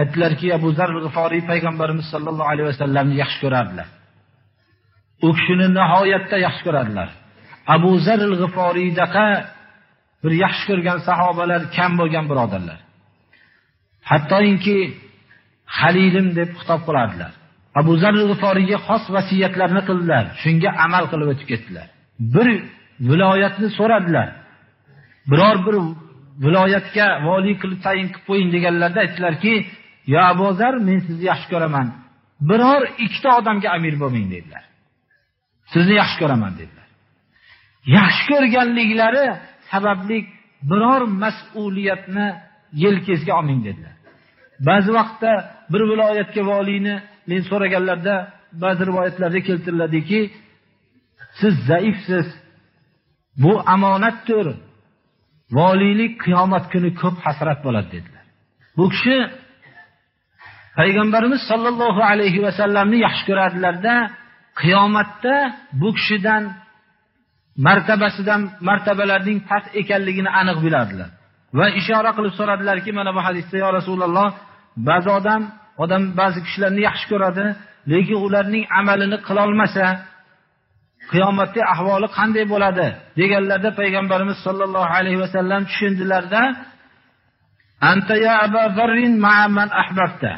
aytdilarki abu zar g'iforiy payg'ambarimiz sollallohu alayhi vasallamni yaxshi ko'rardilar. U kishini nihoyatda yaxshi ko'radilar abu zar g'iforiydaqa bir yaxshi ko'rgan sahobalar kam bo'lgan birodarlar. Hattoinki halilim deb xitob qilardilar. Abu zar g'iforiyga xos vasiyatlarni qildilar shunga amal qilib o'tib ketdilar. Bir viloyatni so'radilar. Biror bir viloyatga voliy qilib tayin qilib qo'ying deganlarida aytdilarki yo Abazar, men sizni yaxshi ko'raman. Biror ikkita odamga amir bo'lmang dedilar. Sizni yaxshi ko'raman dedilar. Yaxshi ko'rganliklari sababli biror mas'uliyatni yelkasiga olmang dedilar. Ba'zi vaqtda bir viloyatga voliyni men so'raganlarda ba'zi rivoyatlarda keltiriladiki siz zaifsiz. Bu omonatdir voliylik qiyomat kuni ko'p hasrat bo'ladi dedilar. Bu kishi payg'ambarimiz sollallohu alayhi vasallamni yaxshi ko'radilarda qiyomatda bu kishidan martabasidan martabalarning past ekanligini aniq biladilar va ishora qilib so'radilarki mana bu hadisda yo rasululloh ba'zi odam odam ba'zi kishilarni yaxshi ko'radi lekin ularning amalini qilolmasa qiyomatda ahvoli qanday bo'ladi? deganlarda payg'ambarimiz sollallohu alayhi vasallam tushundilarda anta ya aba zarrin man ahbabta.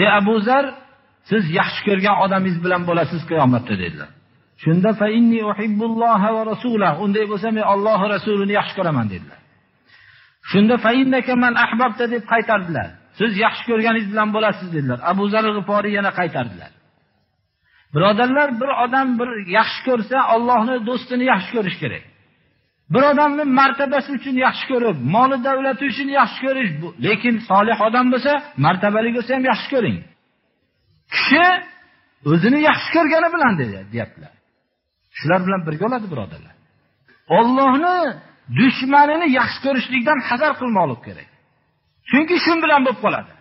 Ey abu zar siz yaxshi ko'rgan odamingiz bilan bo'lasiz qiyomatda dedilar. Shunda fa inni uhibbulloha va rasulah unday bo'lsa men olloh rasulini yaxshi ko'raman dedilar. Shunda deb qaytardilar. Siz yaxshi ko'rganingiz bilan bo'lasiz dedilar. Abu zar g'iforiy yana qaytardilar. Birodarlar bir odam bir yaxshi ko'rsa ollohni do'stini yaxshi ko'rish kerak. Bir odamni martabasi uchun yaxshi ko'rib moli davlati uchun yaxshi ko'rish bu lekin solih odam bo'lsa martabali bo'lsa ham yaxshi ko'ring. Kishi o'zini yaxshi ko'rgani bilan deyaptilar. Shular bilan birga bo'ladi birodarlar. Ollohni dushmanini yaxshi ko'rishlikdan hazar qilmoqlik kerak. Chunki shu bilan bo'lib qoladi.